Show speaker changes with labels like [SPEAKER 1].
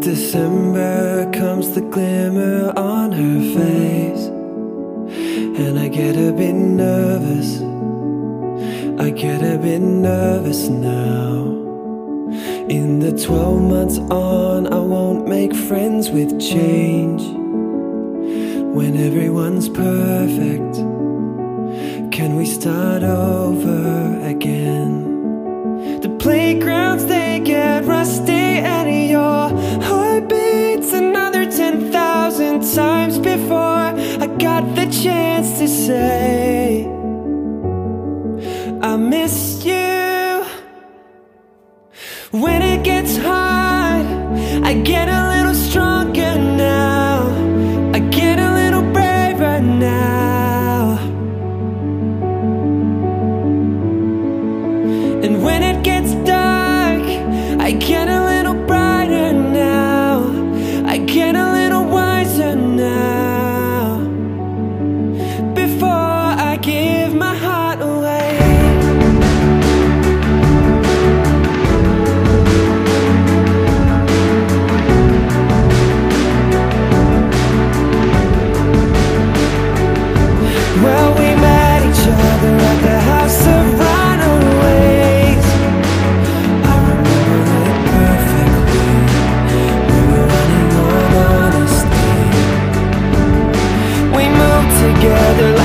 [SPEAKER 1] December comes the glimmer on her face And I get a bit nervous. I get a bit nervous now. In the 12 months on I won't make friends with change. When everyone's perfect Can we start over the chance to say I missed you. When it gets hard I get a little stronger now. I get a little braver now. And when it gets dark I get a together